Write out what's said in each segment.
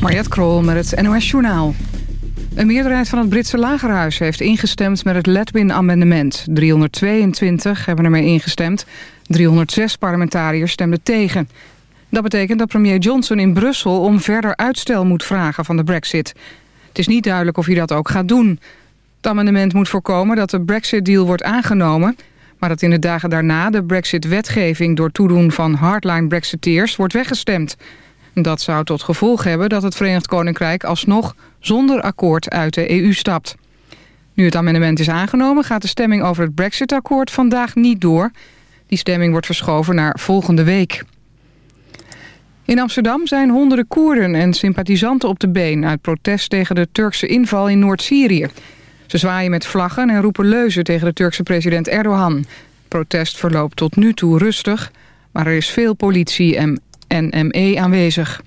Mariette Krol met het NOS Journaal. Een meerderheid van het Britse lagerhuis heeft ingestemd met het Letwin-amendement. 322 hebben ermee ingestemd. 306 parlementariërs stemden tegen. Dat betekent dat premier Johnson in Brussel om verder uitstel moet vragen van de brexit. Het is niet duidelijk of hij dat ook gaat doen. Het amendement moet voorkomen dat de brexit-deal wordt aangenomen... maar dat in de dagen daarna de brexit-wetgeving door toedoen van hardline brexiteers wordt weggestemd... Dat zou tot gevolg hebben dat het Verenigd Koninkrijk alsnog zonder akkoord uit de EU stapt. Nu het amendement is aangenomen gaat de stemming over het Brexit-akkoord vandaag niet door. Die stemming wordt verschoven naar volgende week. In Amsterdam zijn honderden Koerden en sympathisanten op de been... uit protest tegen de Turkse inval in Noord-Syrië. Ze zwaaien met vlaggen en roepen leuzen tegen de Turkse president Erdogan. Protest verloopt tot nu toe rustig, maar er is veel politie en NME aanwezig.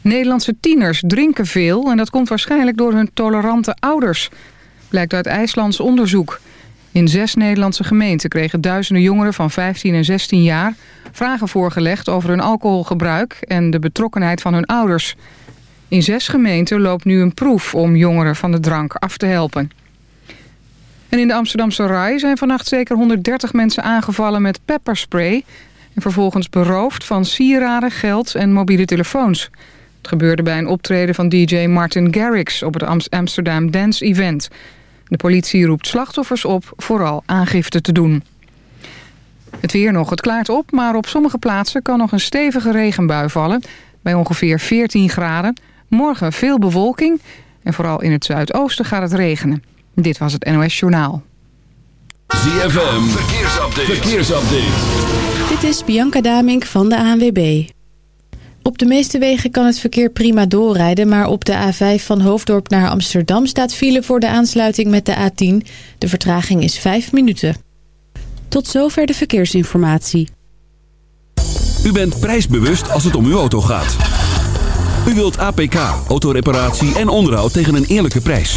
Nederlandse tieners drinken veel en dat komt waarschijnlijk door hun tolerante ouders. Blijkt uit IJslands onderzoek. In zes Nederlandse gemeenten kregen duizenden jongeren van 15 en 16 jaar... vragen voorgelegd over hun alcoholgebruik en de betrokkenheid van hun ouders. In zes gemeenten loopt nu een proef om jongeren van de drank af te helpen. En in de Amsterdamse Rai zijn vannacht zeker 130 mensen aangevallen met pepperspray en vervolgens beroofd van sieraden, geld en mobiele telefoons. Het gebeurde bij een optreden van DJ Martin Garrix op het Amsterdam Dance Event. De politie roept slachtoffers op vooral aangifte te doen. Het weer nog, het klaart op, maar op sommige plaatsen kan nog een stevige regenbui vallen. Bij ongeveer 14 graden. Morgen veel bewolking en vooral in het zuidoosten gaat het regenen. Dit was het NOS Journaal. ZFM, verkeersupdate. verkeersupdate. Dit is Bianca Damink van de ANWB. Op de meeste wegen kan het verkeer prima doorrijden... maar op de A5 van Hoofddorp naar Amsterdam staat file voor de aansluiting met de A10. De vertraging is 5 minuten. Tot zover de verkeersinformatie. U bent prijsbewust als het om uw auto gaat. U wilt APK, autoreparatie en onderhoud tegen een eerlijke prijs.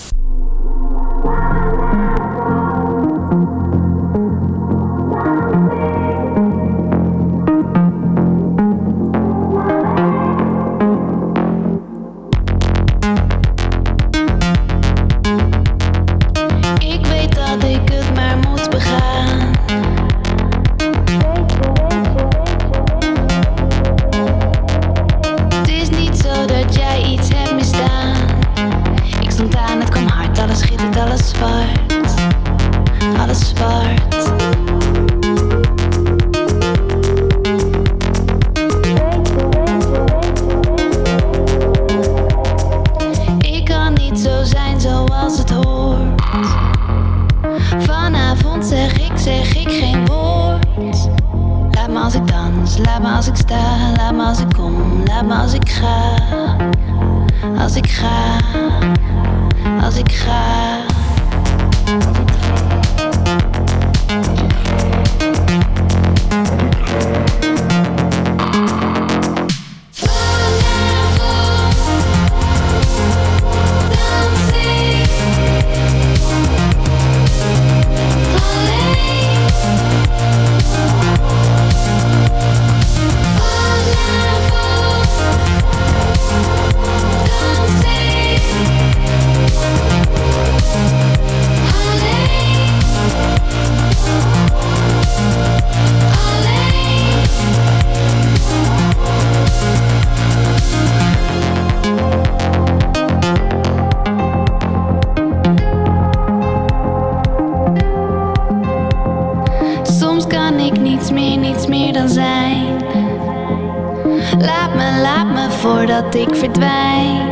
Laat me, laat me voordat ik verdwijn.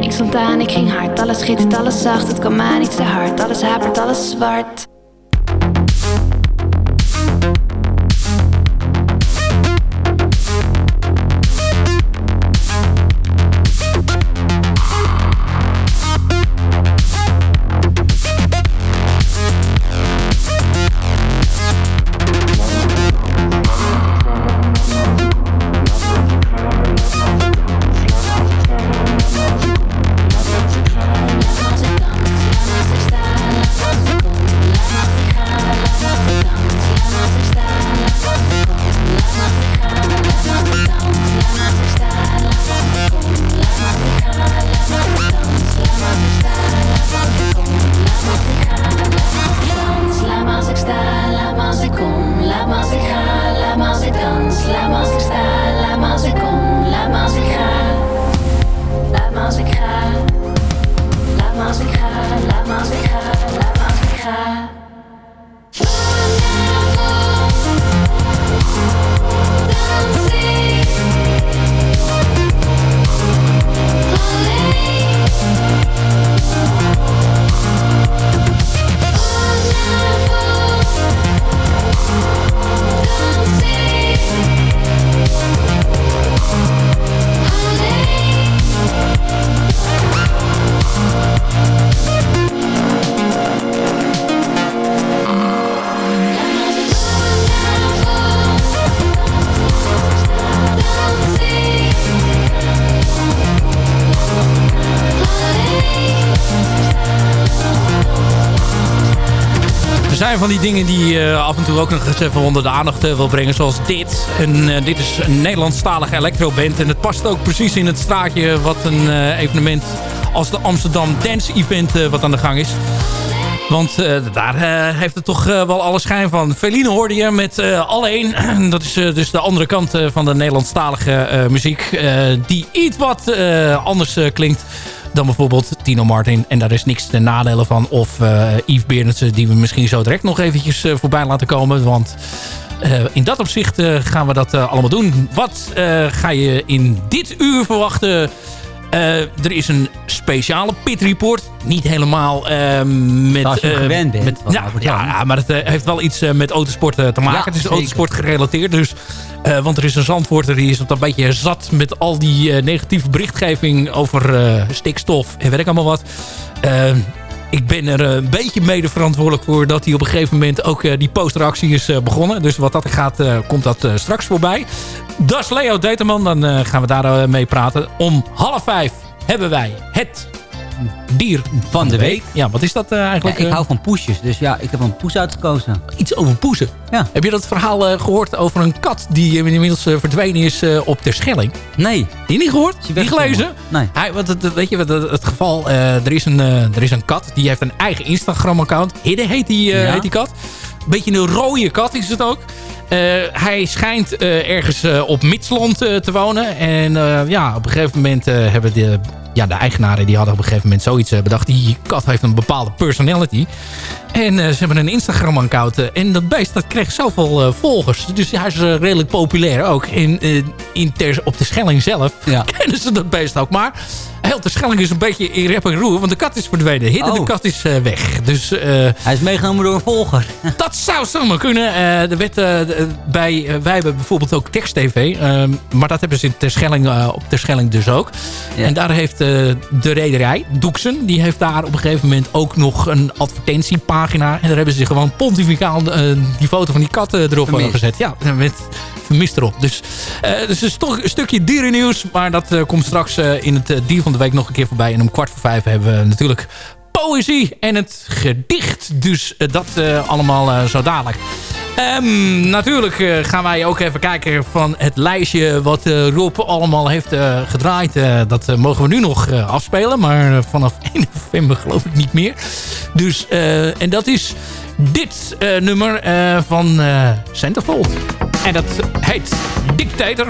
Ik stond aan, ik ging hard, alles schittert, alles zacht. Het kwam aan, niets te hard, alles hapert, alles zwart. Zijn van die dingen die je af en toe ook nog eens even onder de aandacht eh, wil brengen. Zoals dit. En eh, dit is een Nederlandstalige electroband. En het past ook precies in het straatje wat een evenement als de Amsterdam Dance Event wat aan de gang is. Want daar heeft het toch wel alle schijn van. Feline hoorde je met Alleen. Dat is dus de andere kant van de Nederlandstalige muziek. die iets wat anders klinkt dan bijvoorbeeld Tino Martin. En daar is niks te nadelen van. Of eh Yves Berendsen, die we misschien zo direct nog eventjes eh, voorbij laten komen. Want eh, in dat opzicht gaan we dat allemaal doen. Wat ga je in dit uur verwachten? Eh, er is een speciale pit report. Niet helemaal eh, met... Zoals je eh, gewend bent met- van ja, maar het heeft wel iets met autosport te maken. Ja, het is zeker. autosport gerelateerd. Dus, want er is een zandvoorter die is het een beetje zat met al die negatieve berichtgeving over stikstof en weet ik allemaal wat. Ik ben er eh, een beetje mede verantwoordelijk voor dat hij op een gegeven moment ook eh, die posteractie is eh, begonnen. Dus wat dat gaat, komt dat straks voorbij. Dat is Leo Determan, dan gaan we daar mee praten. Om half vijf hebben wij het dier Van de week. Ja, wat is dat eh, Ja, eigenlijk? ik eh? hou van poesjes, dus ja, ik heb een poes uitgekozen. Iets over poezen. Ja. Heb je dat verhaal eh, gehoord over een kat die inmiddels verdwenen is op Terschelling? Nee. Die niet gehoord? Hij Niet gelezen? Nee. Hij, wat, het- weet je wat het, geval? er, is een, er is een kat, die heeft een eigen Instagram-account. Hidde heet die, Ja. heet die kat. Beetje een rode kat is het ook. Hij schijnt ergens op Mitsland eh, te wonen. En ja, op een gegeven moment hebben de, ja, de eigenaren... die hadden op een gegeven moment zoiets eh, bedacht. Die kat heeft een bepaalde personality. En eh, ze hebben een Instagram-account. eh, en dat beest dat kreeg zoveel eh, volgers. Dus hij is redelijk populair ook. In ter, op de Schelling zelf Ja. kennen ze dat beest ook. Maar heel de Schelling is een beetje in rep en roer. Want de kat is verdwenen. Hidde, de Oh. kat is weg. Dus Hij is meegenomen door een volger. dat zou zomaar kunnen. De- bij, wij hebben bijvoorbeeld ook tekst-tv. ehm, maar dat hebben ze in Terschelling, op Terschelling dus ook. Ja. En daar heeft de rederij, Doeksen... die heeft daar op een gegeven moment ook nog een advertentiepagina. En daar hebben ze gewoon pontificaal eh, die foto van die kat eh, erop eh, Vermist. gezet. Ja, met vermist erop. Dus, eh dus een, sto- een stukje dierennieuws. Maar dat eh, komt straks eh, in het eh, dier van de week nog een keer voorbij. En om kwart voor vijf hebben we natuurlijk poëzie en het gedicht. Dus eh, dat eh, allemaal eh, zo dadelijk. Ehm, natuurlijk eh, gaan wij ook even kijken van het lijstje wat eh, Rob allemaal heeft eh, gedraaid. Dat mogen we nu nog afspelen, maar vanaf 1 november geloof ik niet meer. Dus, en dat is dit nummer van Centerfold. En dat heet Dictator.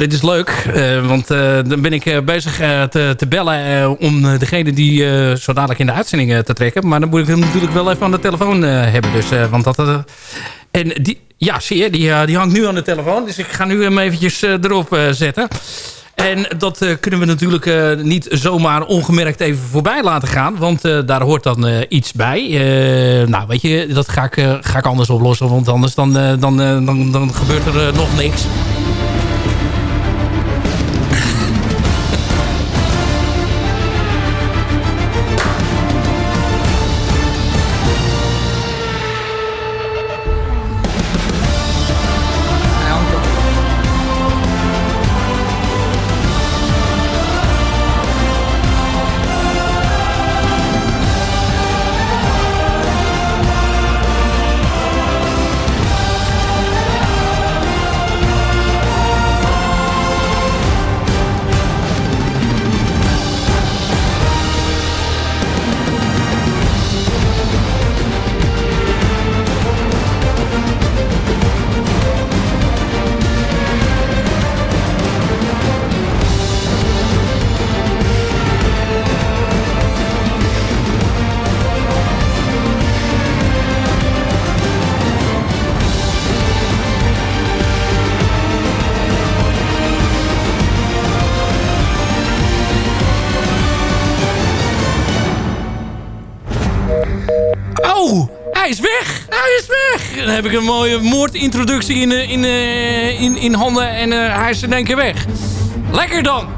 Dit is leuk. eh, want eh, dan ben ik eh, bezig te, te bellen om degene die zo dadelijk in de uitzending te trekken. Maar dan moet ik hem natuurlijk wel even aan de telefoon hebben. Dus, want dat, en die, ja, zie je, die, die hangt nu aan de telefoon. Dus ik ga nu hem eventjes erop zetten. En dat kunnen we natuurlijk niet zomaar ongemerkt even voorbij laten gaan. Want daar hoort dan iets bij. Nou, weet je, dat ga ik, ga ik anders oplossen. Want anders dan, dan, dan, dan gebeurt er nog niks. Dan heb ik een mooie moordintroductie in, eh, in, eh, in, in handen en eh, hij is in één keer weg. Lekker dan!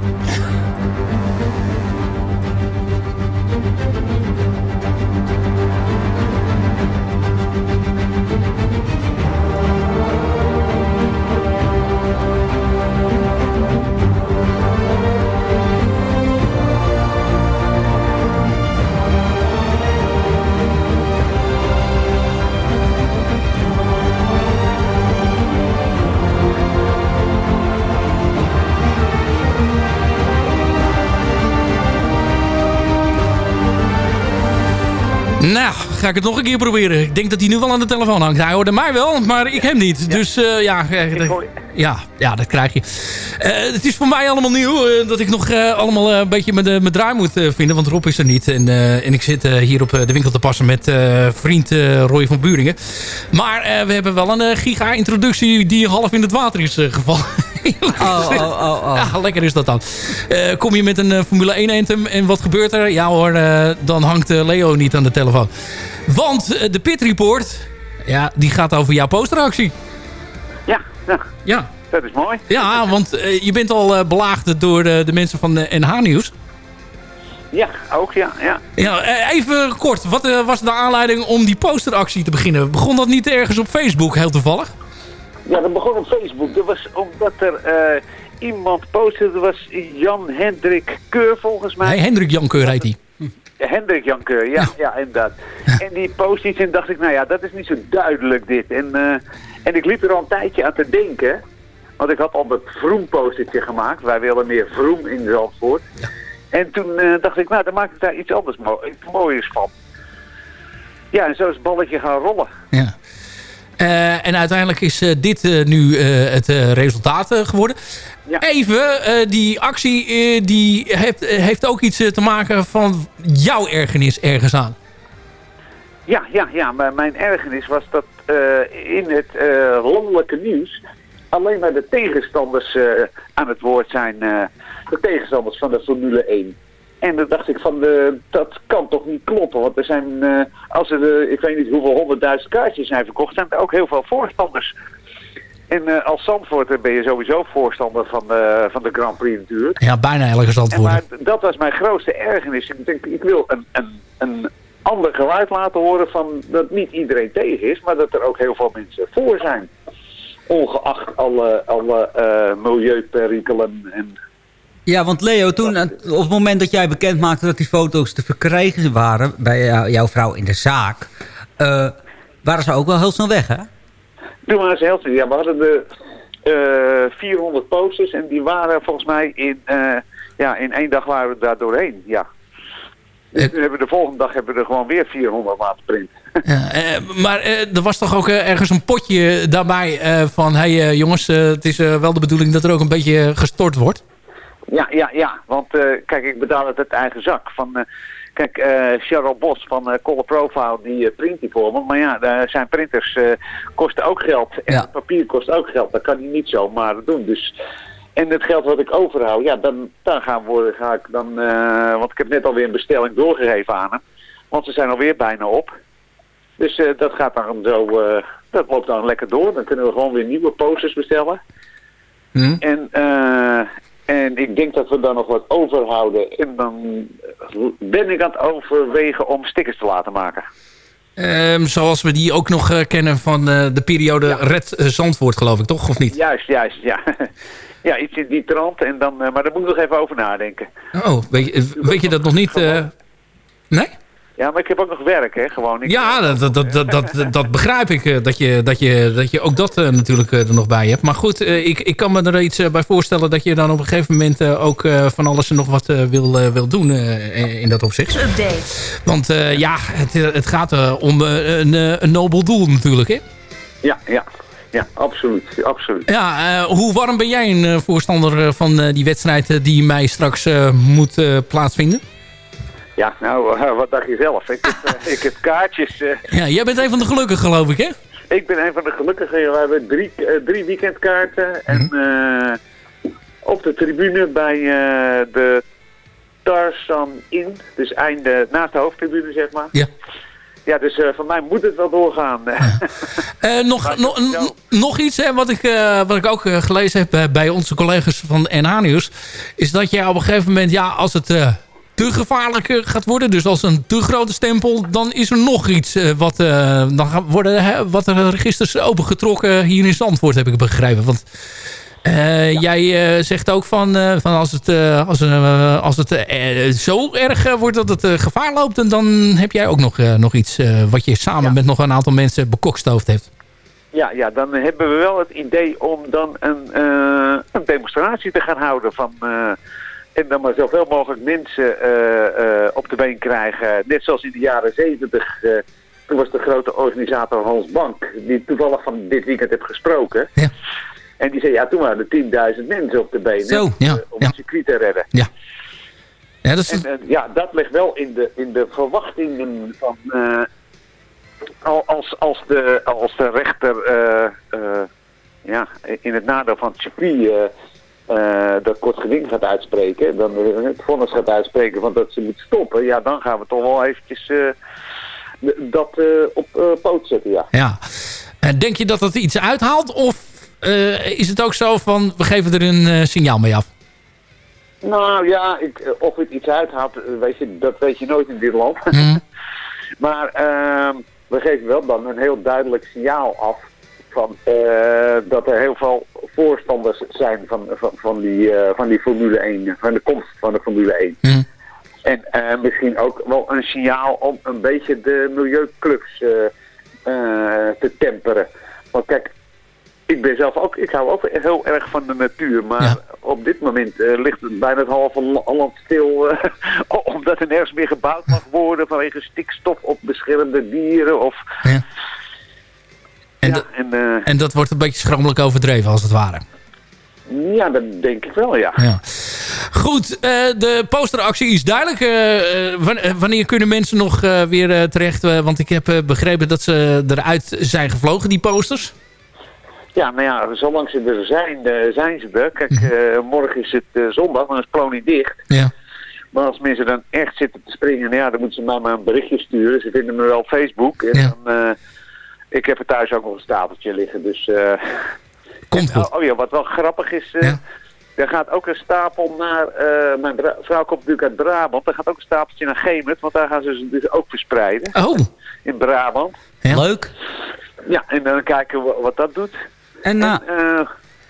Ga ik het nog een keer proberen. Ik denk dat hij nu wel aan de telefoon hangt. Hij hoorde mij wel, maar ik hem niet. Dus eh, ja, eh, dat- ja, ja, dat krijg je. Eh, het is voor mij allemaal nieuw. dat ik nog allemaal een beetje mijn, mijn draai moet vinden. Want Rob is er niet. En, en ik zit hier op de winkel te passen met vriend Roy van Buringen. Maar we hebben wel een giga-introductie die half in het water is gevallen. Oh, oh, oh, oh. Ja, lekker is dat dan. Eh, kom je met een eh, Formule 1 anthem en wat gebeurt er? Ja hoor, eh, dan hangt Leo niet aan de telefoon. Want de Pit Report, ja, die gaat over jouw posteractie. Ja, ja, Ja, dat is mooi. ja want je bent al eh, belaagd door eh, de mensen van eh, NH Nieuws. Ja, ook ja. ja. Ja, even kort, wat was de aanleiding om die posteractie te beginnen? Begon dat niet ergens op Facebook, heel toevallig? Ja, dat begon op Facebook. Dat was omdat er eh, iemand postte, dat was Jan Hendrik Keur volgens mij. Hey, Hendrik Jankeur heet hij. Hendrik Jan Keur, ja, ja. inderdaad. En die post iets en dacht ik, nou ja, dat is niet zo duidelijk dit. En, eh, en ik liep er al een tijdje aan te denken, want ik had al dat Vroom-postertje gemaakt. Wij willen meer Vroom in Zandvoort. En toen eh, dacht ik, nou, dan maak ik daar iets anders mo iets moois van. Ja, en zo is het balletje gaan rollen. Ja. Eh, en uiteindelijk is eh, dit eh, nu het resultaat geworden. Even, die actie die heeft, heeft ook iets te maken van jouw ergernis ergens aan. Ja, ja, ja, maar mijn ergernis was dat in het landelijke nieuws alleen maar de tegenstanders aan het woord zijn. de tegenstanders van de Formule 1. En dan dacht ik van, de, dat kan toch niet kloppen. Want er zijn, eh, als er, de, ik weet niet hoeveel honderdduizend kaartjes zijn verkocht, zijn er ook heel veel voorstanders. En eh, als Zandvoorter ben je sowieso voorstander van de, van de Grand Prix natuurlijk. Ja, bijna En antwoorden. maar dat was mijn grootste ergernis. Ik denk, ik wil een, een, een ander geluid laten horen van dat niet iedereen tegen is, maar dat er ook heel veel mensen voor zijn. Ongeacht alle, alle eh, milieuperikelen en Ja, want Leo, toen, eh, op het moment dat jij bekend maakte dat die foto's te verkrijgen waren bij jou- jouw vrouw in de zaak, eh, waren ze ook wel heel snel weg, hè? Toen waren ze heel snel. Ja, we hadden de eh 400 posters en die waren volgens mij in, eh, ja, in één dag waren we daar doorheen. Ja. Dus nu hebben we de volgende dag hebben we er gewoon weer 400 laten printen. Ja, eh, maar eh, er was toch ook eh, ergens een potje daarbij eh, van... hé hey, jongens, eh, het is eh, wel de bedoeling dat er ook een beetje gestort wordt. Ja, ja, ja. Want eh, kijk, ik betaal het uit eigen zak. Van, eh, kijk, Cheryl Bos van eh Color Profile, die print die voor me. Maar ja, zijn printers kosten ook geld. En Ja. papier kost ook geld. Dat kan hij niet zomaar doen. Dus... En het geld wat ik overhoud, ja, dan, dan gaan we, ga ik dan... want ik heb net alweer een bestelling doorgegeven aan hem. Want ze zijn alweer bijna op. Dus dat gaat dan zo... dat loopt dan lekker door. Dan kunnen we gewoon weer nieuwe posters bestellen. Hm? En, eh, en ik denk dat we dan nog wat overhouden. En dan ben ik aan het overwegen om stickers te laten maken. Ehm, zoals we die ook nog eh, kennen van eh, de periode Red eh, Zandvoort, geloof ik, toch? Of niet? Juist, juist, ja. ja, iets in die trant. En dan, maar daar moet ik nog even over nadenken. Oh, weet je, weet je dat nog niet? nee? Ja, maar ik heb ook nog werk, hè, gewoon. Ik, Ja, dat, dat, dat, dat, dat, begrijp ik. eh, Dat je, dat, je, dat je ook dat eh, natuurlijk eh, er nog bij hebt. Maar goed, eh, ik, ik kan me er iets bij voorstellen... dat je dan op een gegeven moment eh, ook eh, van alles en nog wat eh, wil, wil doen eh, in dat opzicht. Update. Want eh, ja, het, het gaat eh, om een, eh, een nobel doel natuurlijk, hè? Ja, ja. Ja, absoluut, absoluut. Ja, eh, hoe warm ben jij een voorstander van eh, die wedstrijd... die mei straks eh, moet eh, plaatsvinden? Ja, nou, eh, wat dacht je zelf? Ik heb, eh, ik heb kaartjes. eh, Ja, jij bent een van de gelukkigen, geloof ik, hè? ik ben een van de gelukkigen. We hebben drie, drie weekendkaarten. En eh, op de tribune bij de Tarzan Inn. Dus einde naast de hoofdtribune, zeg maar. Ja. Ja, dus eh van mij moet het wel doorgaan. Eh, nog, nog, iets hè, wat, ik, wat ik ook gelezen heb bij onze collega's van NH Nieuws. Is dat je op een gegeven moment, ja, als het te gevaarlijk gaat worden. Dus als een te grote stempel, dan is er nog iets. eh, wat, eh, dan gaan worden hè, wat er registers opengetrokken hier in Zandvoort, heb ik begrepen. Want eh, jij zegt ook van, van als het, als, als het zo erg wordt dat het gevaar loopt... en dan heb jij ook nog, nog iets wat je samen met nog een aantal mensen bekokstoofd hebt. Ja, ja, dan hebben we wel het idee om dan een, een demonstratie te gaan houden van... en dan maar zoveel mogelijk mensen eh, eh, op de been krijgen. Net zoals in de jaren zeventig. eh, toen was de grote organisator Hans Bank, die toevallig van dit weekend heb gesproken. Ja. En die zei, ja, toen waren er 10.000 mensen op de benen Zo, ja, om het circuit te redden. Ja. Ja, dat is, En, ja, dat ligt wel in de, in de verwachtingen van... al- als, als, de, als de rechter ja, in het nadeel van het circuit eh, dat kort geding gaat uitspreken... dan het vonnis gaat uitspreken van dat ze moet stoppen... ja, dan gaan we toch wel eventjes eh, dat eh, op poot zetten, ja. ja. Denk je dat het iets uithaalt? Of is het ook zo van, we geven er een signaal mee af? Nou ja, ik, of het iets uithaalt, weet je, dat weet je nooit in dit land. maar ehm, we geven wel dan een heel duidelijk signaal af van, eh, dat er heel veel voorstanders zijn van, van, van, die, eh, van die Formule 1, van de komst van de Formule 1. En eh, misschien ook wel een signaal om een beetje de milieuclubs te temperen. Want kijk, ik ben zelf ook, ik hou ook heel erg van de natuur. Maar op dit moment ligt het bijna het halve la- land stil. omdat er nergens meer gebouwd mag worden vanwege stikstof op beschermde dieren. Of, Ja. En, ja, dat- en, eh, en dat wordt een beetje schromelijk overdreven als het ware. ja, dat denk ik wel, ja. Ja. Goed, eh, de posteractie is duidelijk. Eh, wan- wanneer kunnen mensen nog weer terecht? Want ik heb begrepen dat ze eruit zijn gevlogen, die posters. Ja, nou ja, zolang ze er zijn, zijn ze er. Kijk, eh, morgen is het zondag, dan is Plonie dicht. Ja. Maar als mensen dan echt zitten te springen, nou ja, dan moeten ze mij maar een berichtje sturen. Ze vinden me wel op Facebook. En Ja. dan, ik heb er thuis ook nog een stapeltje liggen, dus... eh, Komt goed. oh, oh ja, wat wel grappig is... eh, Er gaat ook een stapel naar... eh, mijn vrouw komt natuurlijk uit Brabant. Er gaat ook een stapeltje naar Gemert, want daar gaan ze ze dus ook verspreiden. Oh. In Brabant. Leuk. Ja, en dan kijken we wat dat doet. En, nou,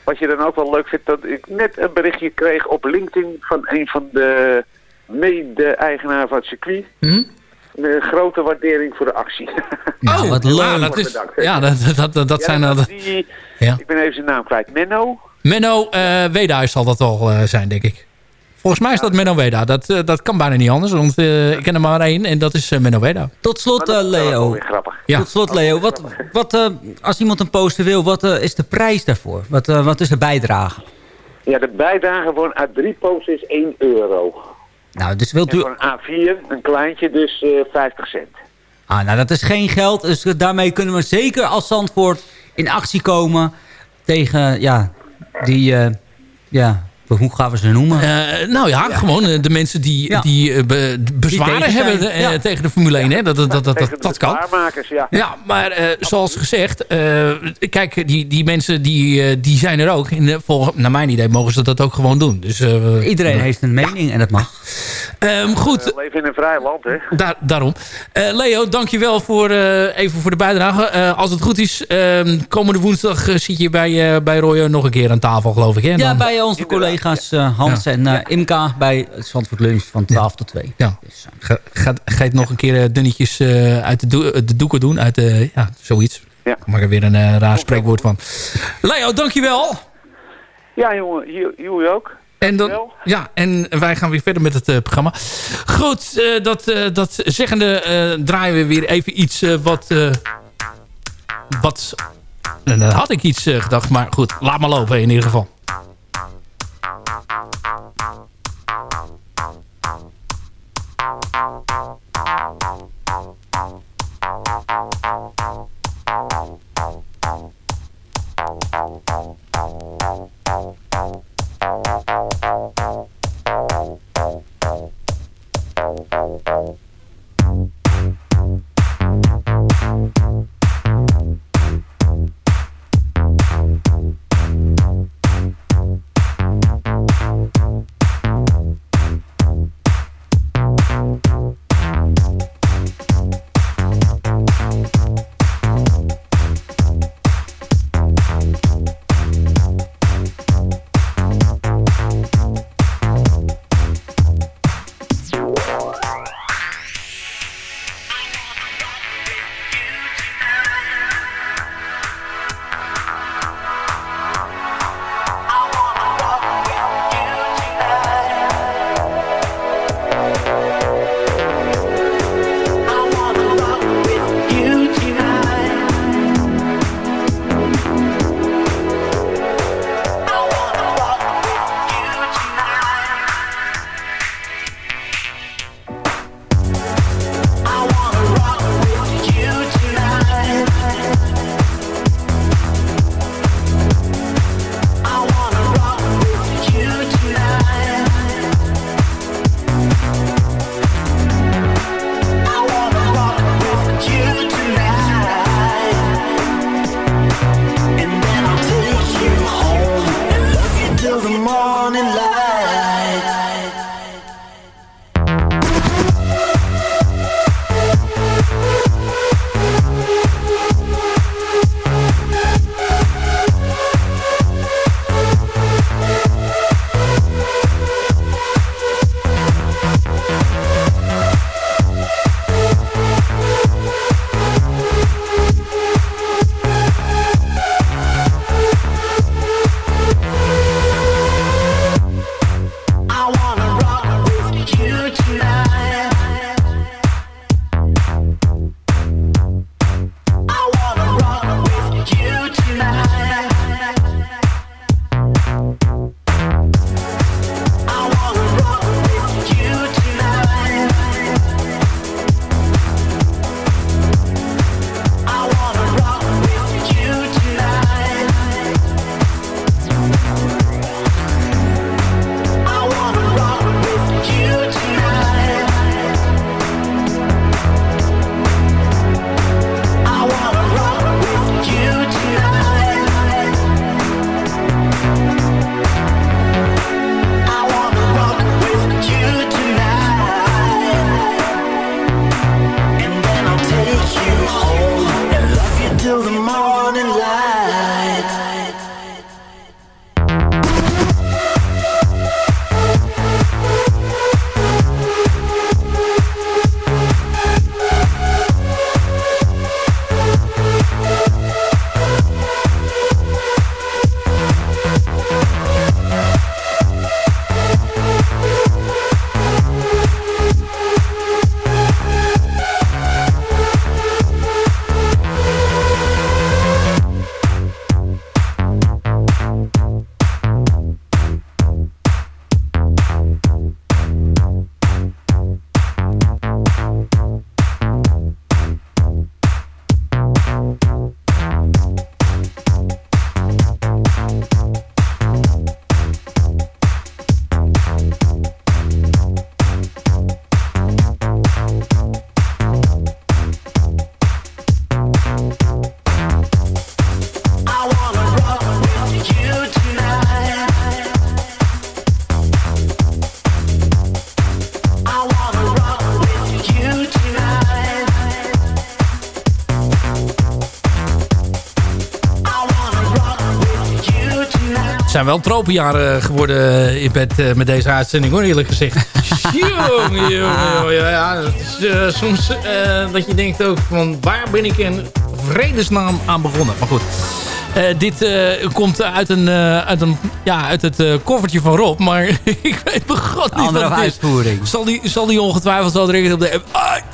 wat je dan ook wel leuk vindt, dat ik net een berichtje kreeg op LinkedIn van een van de mede-eigenaar van het circuit. Hm? Een grote waardering voor de actie. Oh, wat leuk. dat is, ja, dat, dat, dat, dat Ja, zijn... dat die, ja. Ik ben even zijn naam kwijt. Menno? Menno uh, Wedehuis zal dat wel eh, zijn, denk ik. Volgens mij is dat Menno Weda. Dat, eh, dat kan bijna niet anders, want eh, ik ken er maar één en dat is eh, Menno Weda. Tot slot, eh, Leo. Ja. Tot slot, Leo. Wat, wat, eh, als iemand een poster wil, wat eh, is de prijs daarvoor? Wat, eh, wat is de bijdrage? Ja, de bijdrage voor een A3-post is 1 euro. Nou, dus wilt En u... voor een A4, een kleintje, dus eh 50 cent. Ah, nou, dat is geen geld. Dus daarmee kunnen we zeker als Zandvoort in actie komen tegen, ja, die, eh, ja, hoe gaan we ze noemen? Eh, nou ja, gewoon eh, de mensen die, die eh, be- bezwaren tegen hebben ja. tegen de Formule 1. Hè? Dat, dat, dat, dat, dat, kan. ja. Ja, maar eh, zoals gezegd, eh, kijk, die, die mensen die, die zijn er ook. In de, volgens, naar mijn idee mogen ze dat ook gewoon doen. Dus, eh, Iedereen heeft een mening en dat mag. Ehm, goed, We leven in een vrij land, hè. Daar, daarom. Eh, Leo, dankjewel voor, eh, even voor de bijdrage. Eh, als het goed is, ehm, komende woensdag zit je bij, eh bij Roy nog een keer aan tafel, geloof ik. Hè? Ja, bij onze collega's eh, Hans en eh, Imka bij Zandvoort Lunch van 12 tot 2. Ja. Ga, ga, ga je het nog een keer eh, dunnetjes eh, uit de, de doeken doen? Uit de, ja, zoiets. Ja. Ik maak er weer een eh, raar spreekwoord van. Leo, dankjewel. Ja, jongen, jullie ook. En, dan, ja, en wij gaan weer verder met het eh, programma. Goed, eh, dat, eh, dat zeggende eh, draaien we weer even iets eh, wat... eh, wat en dan had ik iets eh, gedacht, maar goed, laat maar lopen in ieder geval. Thank you. Zijn wel tropenjaren geworden in bed eh, met deze uitzending hoor, eerlijk gezegd. jongen, jongen. Ja, het is eh, soms eh, dat je denkt ook van waar ben ik in vredesnaam aan begonnen. Maar goed. Eh, dit eh, komt uit, een, eh, uit, een, ja, uit het eh, koffertje van Rob. Maar ik weet mijn god niet wat het is. uitvoering. Zal die, zal die ongetwijfeld zo direct op de app...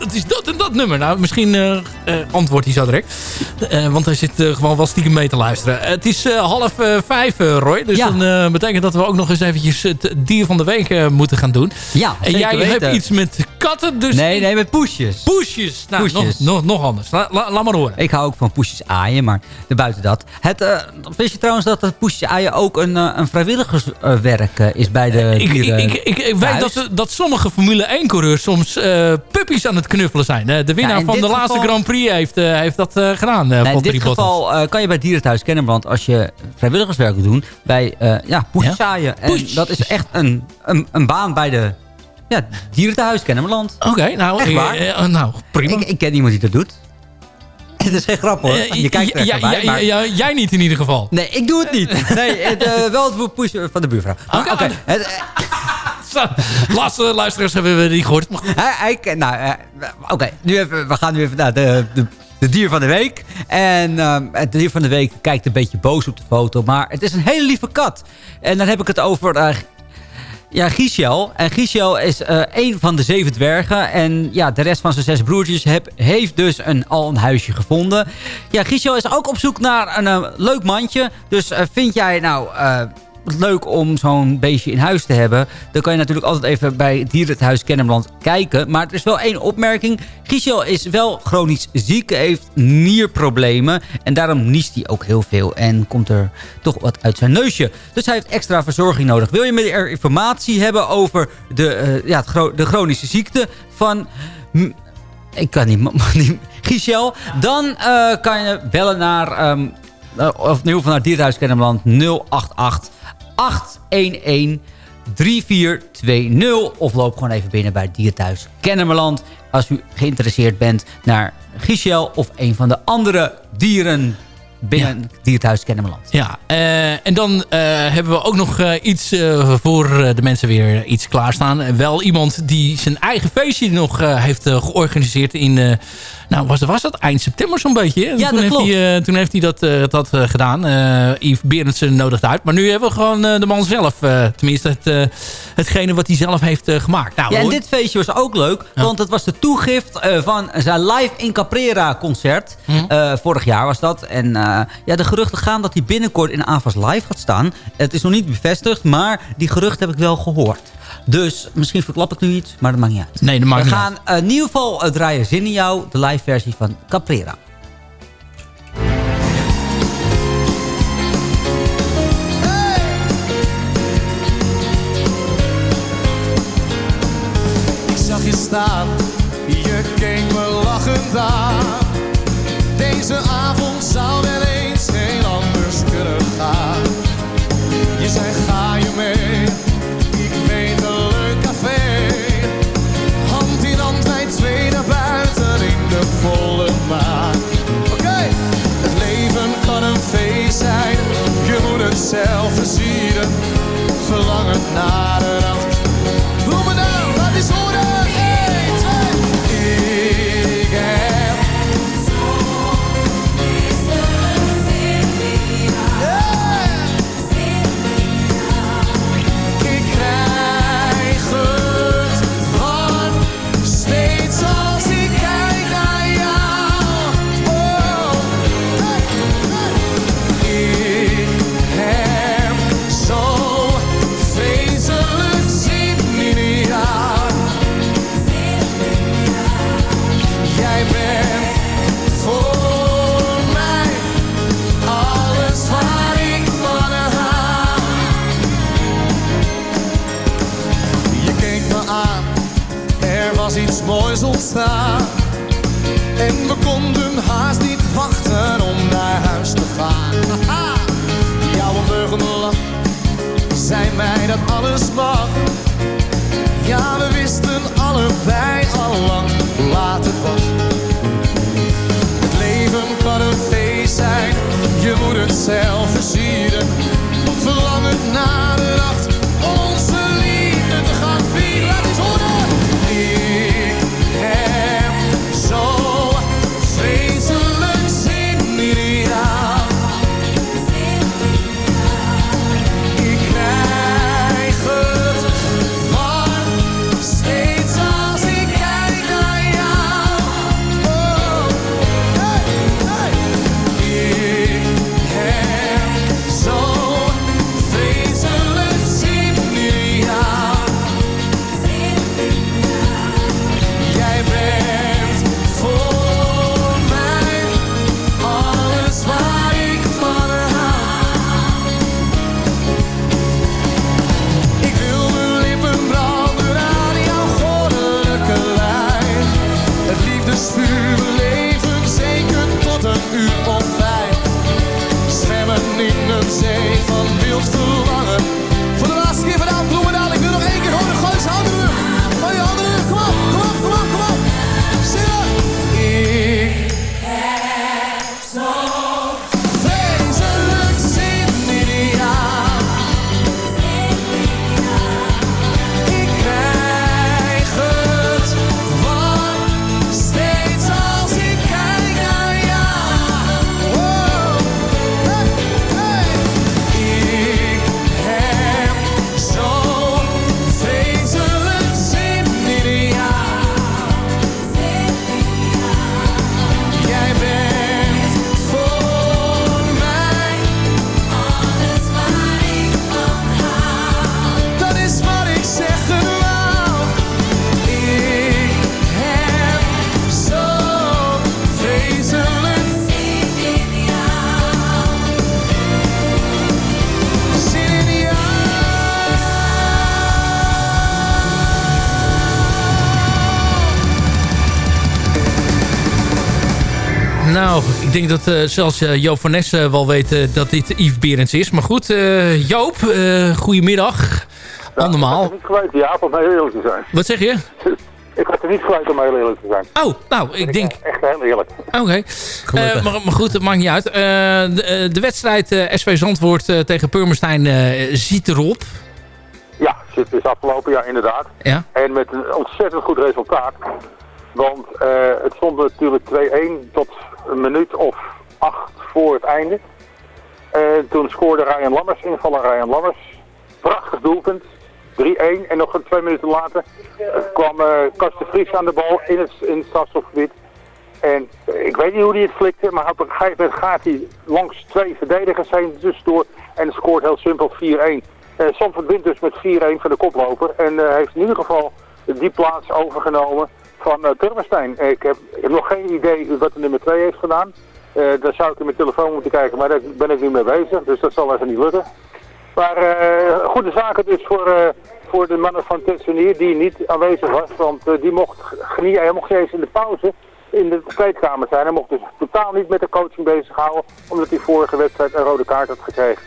Dat is dat en dat nummer. Nou, misschien eh, antwoordt hij zo direct. Eh, want hij zit gewoon wel stiekem mee te luisteren. het is half vijf, Roy. Dus Ja. dan eh, betekent dat we ook nog eens eventjes het dier van de week moeten gaan doen. Ja, En jij weten. hebt iets met katten, dus... Nee, nee, met poesjes. Poesjes. Nou, Poesjes. Nog, nog, nog anders. La- la- laat maar horen. Ik hou ook van poesjes aaien, maar buiten dat. Het, eh, wist je trouwens dat het poesjes aaien ook een, eh, een vrijwilligerswerk eh, is bij de Ik, ik, ik, ik, weet dat, dat sommige Formule 1-coureurs soms puppies aan het knuffelen zijn. De winnaar Ja, van de laatste Grand Prix heeft, heeft dat gedaan. in dit geval kan je bij Dierenthuis Kennemerland, als je vrijwilligerswerk wil doen, bij ja, poesjes aaien. En Poesjes. dat is echt een, een, een baan bij de ja, Dierenthuis Kennemerland. Oké, nou, Echt eh, waar? eh, nou, prima. Ik, ik ken iemand die dat doet. Het is geen grap hoor. Eh, Je kijkt er ja, bij. maar- ja, jij niet in ieder geval. Nee, ik doe het niet. Nee, het, eh, wel het poesje van de buurvrouw. Oké. Eh, Zo, laatste luisteraars hebben we niet gehoord. Maar. Hij, nou, eh, Oké, nu even, we gaan nu even naar de, de, de dier van de week. En ehm, het dier van de week kijkt een beetje boos op de foto. Maar het is een hele lieve kat. En dan heb ik het over... ja, Gichel. En Gichel is eh een van de zeven dwergen. En ja, de rest van zijn zes broertjes heb, heeft dus een, al een huisje gevonden. Ja, Gichel is ook op zoek naar een eh, leuk mandje. Dus eh, vind jij nou leuk om zo'n beestje in huis te hebben... dan kan je natuurlijk altijd even bij Dierenhuis Kennemerland kijken. Maar er is wel één opmerking. Gichel is wel chronisch ziek, heeft nierproblemen. En daarom niest hij ook heel veel. En komt er toch wat uit zijn neusje. Dus hij heeft extra verzorging nodig. Wil je meer informatie hebben over de, eh, ja, de chronische ziekte van... ik kan niet, Gichel. Dan eh, kan je bellen naar... ehm, eh, of in ieder geval naar Dierhuis Kennemerland 088 811 3420. Of loop gewoon even binnen bij Dierthuis Kennemerland. Als u geïnteresseerd bent naar Gichel of een van de andere dieren binnen Dierthuis Kennemerland. Ja, eh, en dan eh, hebben we ook nog eh, iets voor de mensen weer iets klaarstaan. Wel iemand die zijn eigen feestje nog heeft georganiseerd in... nou, was, was dat eind september zo'n beetje? hè? Ja, toen, dat heeft klopt. hij, toen heeft hij dat, dat gedaan. Yves Berendsen nodigt uit. Maar nu hebben we gewoon de man zelf. tenminste, het, hetgene wat hij zelf heeft gemaakt. Nou, Ja, en hoor- dit feestje was ook leuk, want het was de toegift van zijn Live in Caprera concert. Eh, vorig jaar was dat. En ja, de geruchten gaan dat hij binnenkort in AVAS Live gaat staan. Het is nog niet bevestigd, maar die geruchten heb ik wel gehoord. Dus misschien verklap ik nu iets, maar dat maakt niet uit. Nee, dat maakt We niet gaan eh, in ieder geval eh, draaien Zin in jou, de live versie van Caprera. Ik zag je staan, je keek me lachend aan. Deze avond zou wel eens heel anders kunnen gaan. Je zei ga je mee, ik weet een leuk café. Hand in hand wij twee naar buiten in de volle maan. Oké, het leven kan een feest zijn, je moet het zelf versieren. Verlangen naar side denk dat eh, zelfs eh, Joop van Ness eh, wel weet dat dit Yves Berends is. Maar goed, eh, Joop, eh goedemiddag. Andermaal. Ik had er niet geweten, Jaap, om heel eerlijk te zijn. Wat zeg je? Ik had er niet geweten om heel eerlijk te zijn. Oh, nou, ik denk... Echt heel eerlijk. Oké. Eh, maar, maar goed, het maakt niet uit. Eh, de, de wedstrijd eh, SV Zandvoort eh, tegen Purmerstein eh, ziet erop. Ja, het is afgelopen jaar inderdaad. Ja. En met een ontzettend goed resultaat. Want eh, het stond natuurlijk 2-1 tot een minuut of acht voor het einde. En toen scoorde Ryan Lammers, invaller Ryan Lammers. Prachtig doelpunt. 3-1 en nog een twee minuten later eh, kwam eh Kast de Vries aan de bal in het, in het. En eh, ik weet niet hoe hij het flikte, maar op een gegeven moment gaat hij langs twee verdedigers heen tussendoor en scoort heel simpel 4-1. Uh, Zandvoort wint dus met 4-1 van de koploper en eh, heeft in ieder geval die plaats overgenomen van uh. Ik heb, nog geen idee wat de nummer 2 heeft gedaan. Eh, daar zou ik in mijn telefoon moeten kijken, maar daar ben ik nu mee bezig, dus dat zal even niet lukken. Maar eh, goede zaken dus voor, voor de mannen van Tetsunier die niet aanwezig was. Want die mocht, niet, hij mocht niet eens in de pauze in de kleedkamer zijn. Hij mocht dus totaal niet met de coaching bezighouden. Omdat hij vorige wedstrijd een rode kaart had gekregen.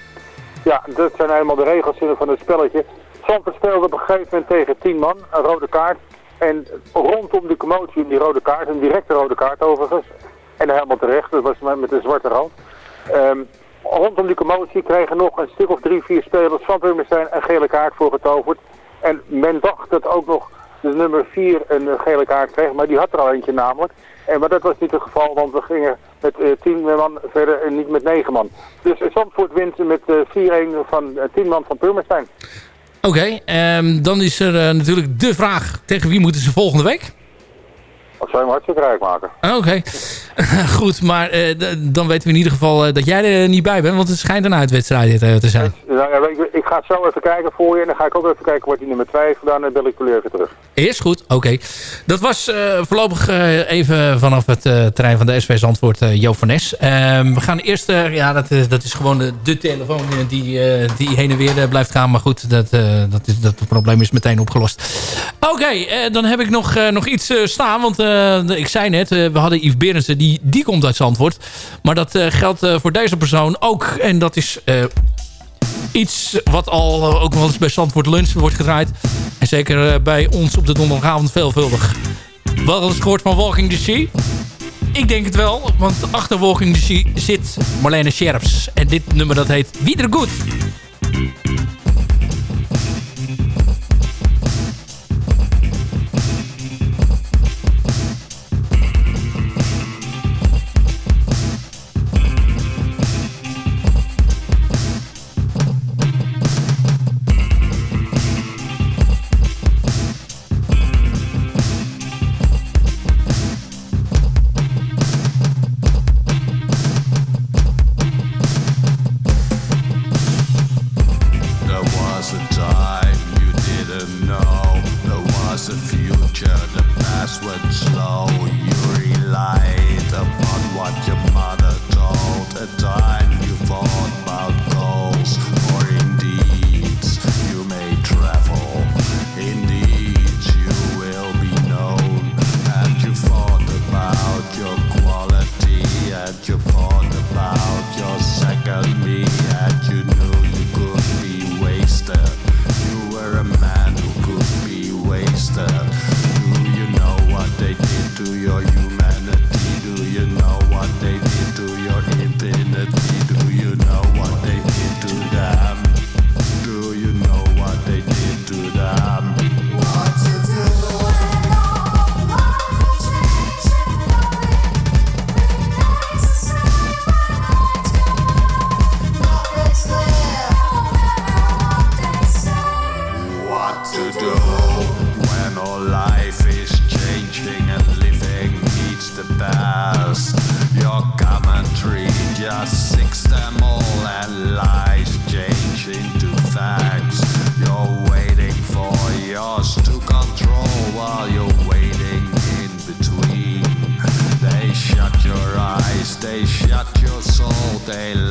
Ja, dat zijn helemaal de regels van het spelletje. Zandvoort speelde op een gegeven moment tegen 10 man, een rode kaart. En rondom die commotie, die rode kaart, een directe rode kaart overigens. En helemaal terecht, dat was met een zwarte rand. Ehm, rondom die commotie kregen nog een stuk of drie, vier spelers van Purmerstein een gele kaart voor getoverd. En men dacht dat ook nog de nummer 4 een eh, gele kaart kreeg, maar die had er al eentje namelijk. En, maar dat was niet het geval, want we gingen met eh 10 man verder en niet met 9 man. Dus eh, Zandvoort wint met eh 4-1 van eh, 10 man van Purmerstein. Oké, ehm, dan is er eh, natuurlijk de vraag... tegen wie moeten ze volgende week? Dat zou je hem hartstikke rijk maken. Ah, Oké, goed. Maar eh, dan weten we in ieder geval eh, dat jij er niet bij bent. Want het schijnt een uitwedstrijd eh, te zijn. Nou, je, ik ga zo even kijken voor je en dan ga ik ook even kijken wat die nummer 2 heeft gedaan en dan bel ik jullie even terug. Is goed, oké. Dat was voorlopig even vanaf het terrein van de SV Zandvoort, eh Joop van Nes. Ehm, we gaan eerst, ja, dat, is- dat is gewoon de, de telefoon die, die heen en weer blijft gaan. Maar goed, dat, dat, is, dat probleem is meteen opgelost. Oké, dan heb ik nog, nog iets staan. Want ik zei net, eh, we hadden Yves Berensen, die, die komt uit Zandvoort. Maar dat eh, geldt eh, voor deze persoon ook. En dat is... eh, iets wat al eh, ook wel eens bij Zandvoort Lunch wordt gedraaid. En zeker eh, bij ons op de donderdagavond veelvuldig. Wel eens gehoord van Walking the Sea? Ik denk het wel, want achter Walking the Sea zit Marlene Scherps. En dit nummer dat heet Wieder Goed. They shut your soul, they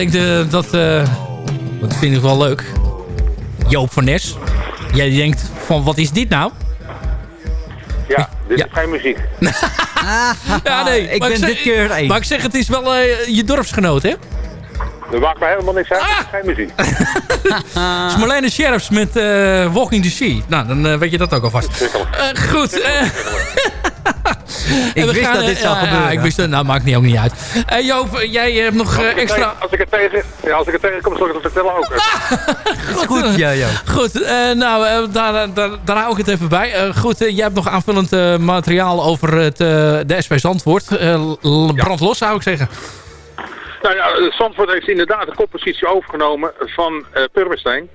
denk de, dat... eh, dat vind ik wel leuk. Joop van Nes. Jij denkt van, wat is dit nou? Ja, dit is geen muziek. Ja, nee. ik maar ben dit keer één. Maar ik zeg, het is wel eh, je dorpsgenoot, hè? Dat maakt me helemaal niks uit. Ah! Geen muziek. Het is Marlene Sheriffs met eh, Walking the Sea. Nou, dan eh, weet je dat ook alvast. Eh, goed. eh, Ik en we wist gaan, dat dit zou gebeuren. Ja, ik wist het. Nou, maakt niet, ook niet uit. Eh, Joop, jij hebt nog eh, extra... Als ik het tegen, ja, als ik het tegenkom, zal ik het vertellen ook. is goed, ja, ja. Goed, eh, nou, daar, daar, daar hou ik het even bij. Eh, goed, jij hebt nog aanvullend eh, materiaal over het, eh, de SP Zandvoort. Eh, brand los, zou ik zeggen. Nou ja, Zandvoort heeft inderdaad de koppositie overgenomen van eh Purmerstein.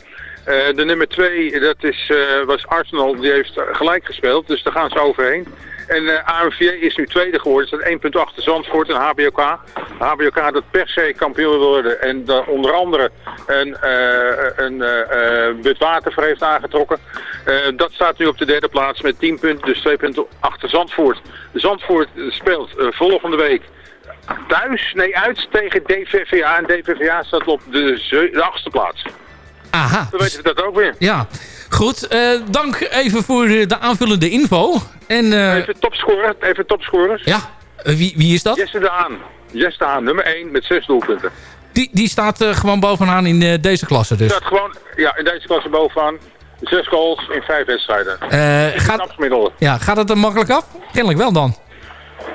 Eh, de nummer twee, dat is, eh, was Arsenal, die heeft gelijk gespeeld, dus daar gaan ze overheen. En eh AMVJ is nu tweede geworden, staat 1 punt achter Zandvoort en HBOK. HBOK dat per se kampioen wil worden en daar onder andere een, eh een eh eh, heeft aangetrokken. Eh, dat staat nu op de derde plaats met 10 punten, dus 2 punten achter Zandvoort. Zandvoort speelt eh, volgende week thuis, nee uit tegen DVVA. En DVVA staat op de, de achtste plaats. Aha. Dan weten we dat ook weer. Ja, goed. eh, dank even voor eh, de aanvullende info. En, eh, Even topscorer, even topscorers. ja, wie, wie is dat? Jesse de Haan. Jesse de Haan, nummer 1 met 6 doelpunten. Die, die staat gewoon bovenaan in deze klasse dus. Staat gewoon ja, in deze klasse bovenaan. 6 goals in 5 wedstrijden. Gaat, ja, gaat het er makkelijk af? Kennelijk wel dan.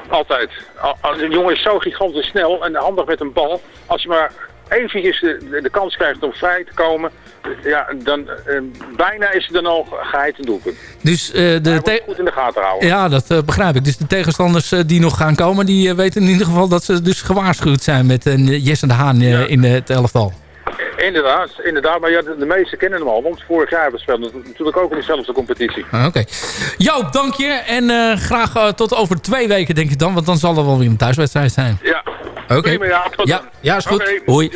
Altijd. Al- al- De jongen is zo gigantisch snel en handig met een bal. Als je maar eventjes de, de, de kans krijgt om vrij te komen, ja, dan eh, bijna is het dan al geheid een doelpunt. Dus eh, de goed in de gaten houden. Ja, dat eh, begrijp ik. Dus de tegenstanders die nog gaan komen... die weten in ieder geval dat ze dus gewaarschuwd zijn... met een Jesse de Haan in het elftal. Inderdaad, inderdaad. Maar ja, de, de meesten kennen hem al, want vorig jaar speelden we natuurlijk ook in dezelfde competitie. Ah, Oké. Joop, dank je. En graag tot over twee weken, denk ik dan. Want dan zal er wel weer een thuiswedstrijd zijn. Ja. Oké. Ja, Ja, is goed. Hoi.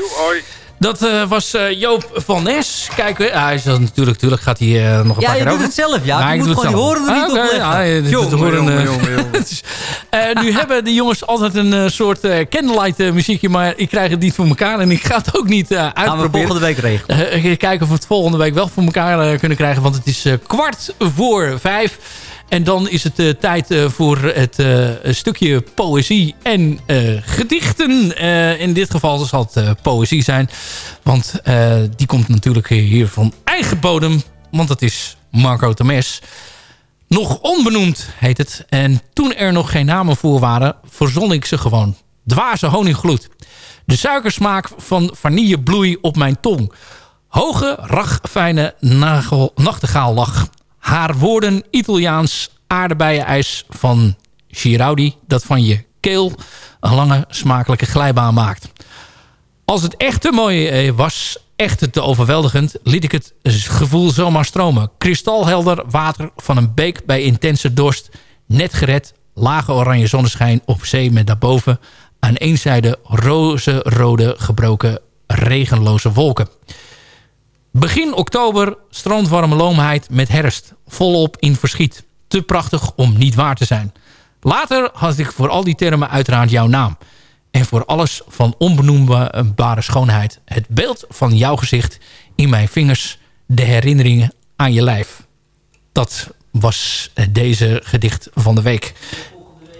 Dat eh, was eh, Joop van Nes. Kijk, eh, hij is natuurlijk, natuurlijk gaat hij nog een Ja, paar je keer doet over. het zelf, ja. Ja, Je ik moet gewoon die horen er niet Ah, ja, is- eh, nu hebben de jongens altijd een soort candlelight muziekje, maar ik krijg het niet voor elkaar en ik ga het ook niet eh Gaan we uitproberen. volgende week regelen. Kijken of we het volgende week wel voor elkaar kunnen krijgen. Want het is kwart voor vijf. En dan is het uh, tijd uh, voor het uh, stukje poëzie en gedichten. in dit geval zal het poëzie zijn. Want die komt natuurlijk hier van eigen bodem. Want dat is Marco Temes. Nog onbenoemd heet het. En toen er nog geen namen voor waren, verzon ik ze gewoon. Dwaze honinggloed. De suikersmaak van vanillebloei op mijn tong. Hoge, ragfijne nachtegaallach. Haar woorden Italiaans aardbeienijs van Giraudi... dat van je keel een lange smakelijke glijbaan maakt. Als het echt te mooi eh, was, echt te overweldigend... liet ik het gevoel zomaar stromen. Kristalhelder water van een beek bij intense dorst. Net gered, lage oranje zonneschijn op zee met daarboven... aan één zijde roze-rode gebroken regenloze wolken. Begin oktober strandwarme loomheid met herfst. Volop in verschiet. Te prachtig om niet waar te zijn. Later had ik voor al die termen uiteraard jouw naam. En voor alles van onbenoembare schoonheid. Het beeld van jouw gezicht in mijn vingers. De herinneringen aan je lijf. Dat was deze gedicht van de week.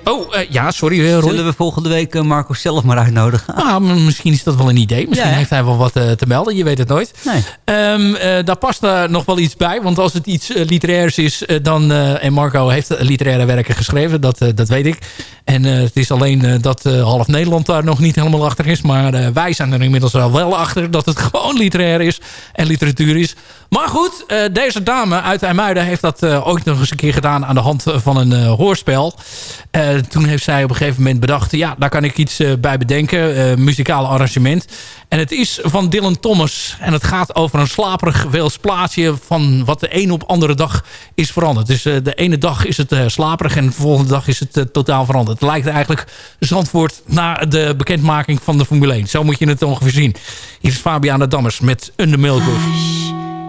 Oh, uh, ja, sorry uh, Roy. Zullen we volgende week uh, Marco zelf maar uitnodigen? Ah, misschien is dat wel een idee. Misschien ja, heeft hij wel wat te melden. Je weet het nooit. Nee. Um, daar past nog wel iets bij. Want als het iets literairs is, dan... en Marco heeft literaire werken geschreven. Dat, dat weet ik. En het is alleen dat half Nederland daar nog niet helemaal achter is. Maar wij zijn er inmiddels al wel achter. Dat het gewoon literair is. En literatuur is. Maar goed, deze dame uit IJmuiden heeft dat ooit nog eens een keer gedaan... aan de hand van een hoorspel. Toen heeft zij op een gegeven moment bedacht... ja, daar kan ik iets bij bedenken. Muzikaal arrangement. En het is van Dylan Thomas. En het gaat over een slaperig Wels plaatsje... van wat de ene op andere dag is veranderd. Dus de ene dag is het slaperig... en de volgende dag is het totaal veranderd. Het lijkt eigenlijk Zandvoort na de bekendmaking van de Formule 1. Zo moet je het ongeveer zien. Hier is Fabiana Dammers met Under Milkwood.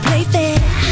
Play fair.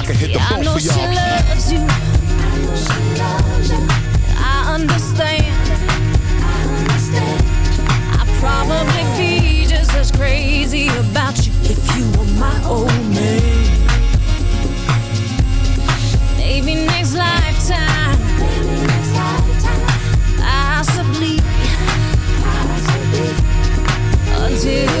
can hit the Yeah, I phone know for she y'all. loves you. I understand. I'd probably be just as crazy about you if you were my old man. Maybe next lifetime. Possibly. Until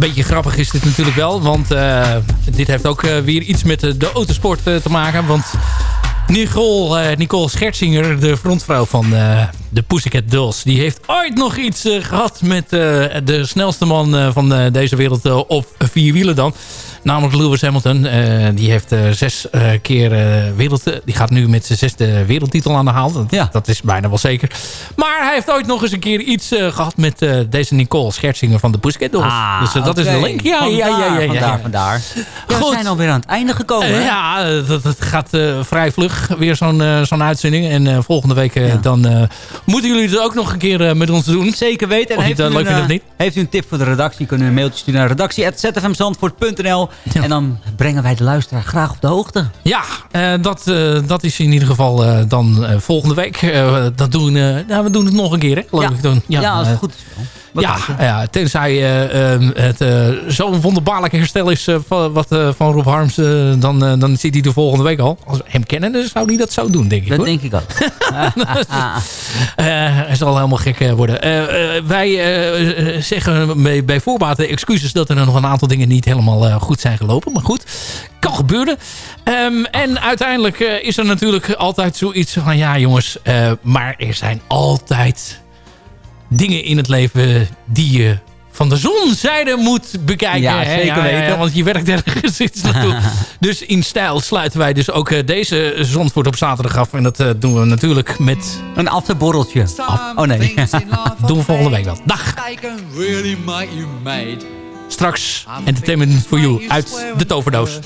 Beetje grappig is dit natuurlijk wel. Want eh, dit heeft ook eh, weer iets met de, de autosport eh, te maken. Want Nicole, eh, Nicole Scherzinger, de frontvrouw van eh, de Pussycat Dolls... die heeft ooit nog iets eh, gehad met eh, de snelste man eh, van eh, deze wereld eh, op vier wielen dan. Namelijk Lewis Hamilton. Eh, die heeft eh, zes eh, keer wereld... die gaat nu met zijn zesde wereldtitel aan de haal. Dat, dat is bijna wel zeker. Maar hij heeft ooit nog eens een keer iets eh, gehad met deze Nicole Scherzinger van de Pussycat Dolls. Ah, dus dat is de link. Ja, ja, ja, ja, ja, Vandaar, ja. vandaar. Ja, we zijn alweer aan het einde gekomen. ja, dat, dat gaat vrij vlug. Weer zo'n zo'n uitzending. En volgende week dan moeten jullie het ook nog een keer met ons doen. Zeker weten. Of je het eh, u leuk een, vindt of niet. Heeft u een tip voor de redactie? Kunnen u een mailtje sturen naar redactie.zfmzandvoort.nl En dan brengen wij de luisteraar graag op de hoogte. Ja, eh, dat, eh, dat is in ieder geval eh, dan volgende week. Dat doen, nou, we doen het nog een keer, hè? geloof Ja. ik. Dan, Ja, als het goed is Ja, ja, tenzij eh, ehm, het eh, zo'n wonderbaarlijk herstel is eh, van, wat, van Rob Harms... dan, dan zit hij de volgende week al. Als we hem kennen, dan zou hij dat zo doen, denk ik. Dat hoor. denk ik ook. Hij zal helemaal gek worden. Wij zeggen bij, bij voorbaat excuses dat er nog een aantal dingen niet helemaal goed zijn gelopen. Maar goed, kan gebeuren. Ehm, en uiteindelijk is er natuurlijk altijd zoiets van... Ja jongens, maar er zijn altijd dingen in het leven die je van de zonzijde moet bekijken. Ja, zeker weten. want je werkt ergens iets naartoe. dus in stijl sluiten wij dus ook eh, deze Zandvoort op zaterdag af. En dat eh, doen we natuurlijk met... Een afterborreltje. Af- Oh nee. doen we volgende week wel. Dag! Really. Straks Entertainment for You uit de toverdoos.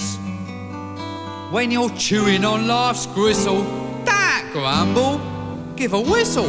When you're chewing on life's gristle, don't grumble, give a whistle.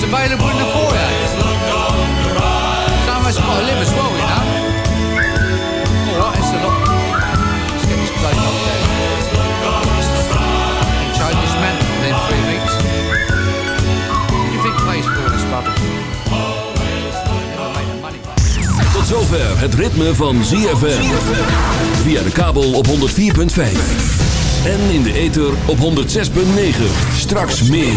record's available in the foyer. Some of us got to live as well, you know. Alright, it's a lot. Let's get this place up there. Weeks. What do you think for. Tot zover het ritme van ZFM. Via de kabel op 104.5. En in de ether op 106.9. Straks meer.